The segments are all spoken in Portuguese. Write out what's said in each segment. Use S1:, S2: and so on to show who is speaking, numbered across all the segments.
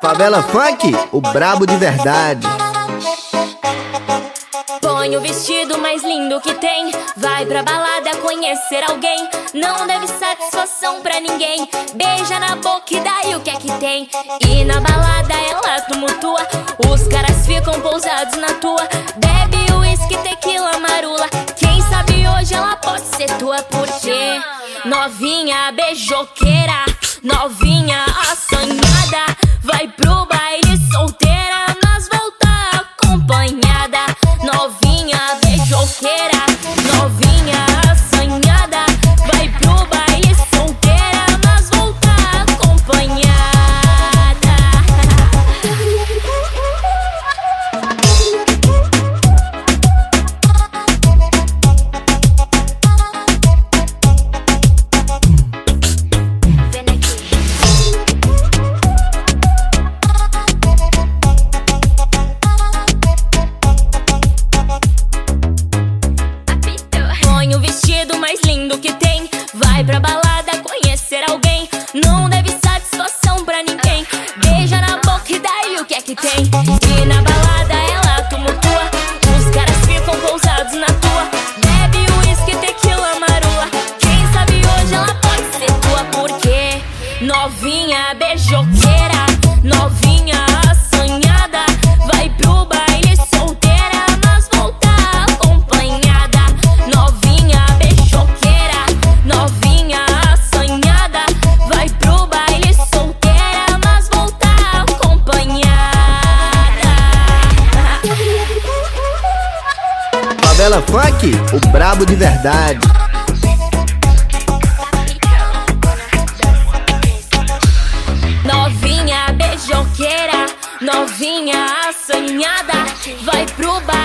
S1: Favela Funk, o brabo de verdade.
S2: Põe o vestido mais lindo que tem. Vai pra balada conhecer alguém. Não deve satisfação pra ninguém. Beija na boca e daí o que é que tem? E na balada ela tumultua. Os caras ficam pousados na tua. Novinha beijoqueira, novinha assanhada. Vai pra balada
S1: Favela Funk, o brabo de verdade.
S2: Novinha beijoqueira, novinha assanhada. Vai pro baile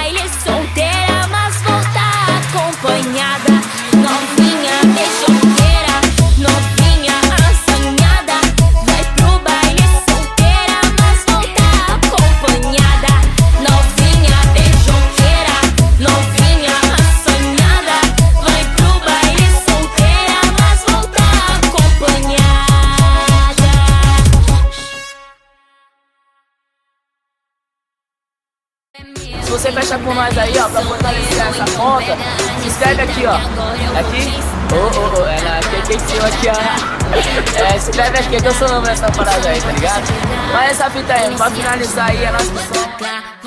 S3: Se você fechar com nós aí, ó, pra fortalecer essa conta, se inscreve aqui, ó. Aqui. Ô, ô, ô, é na QQC aqui, ó. É, se inscreve aqui que eu sou novo nessa parada aí, tá ligado? Mas essa fita aí, pra finalizar aí, é nossa missão.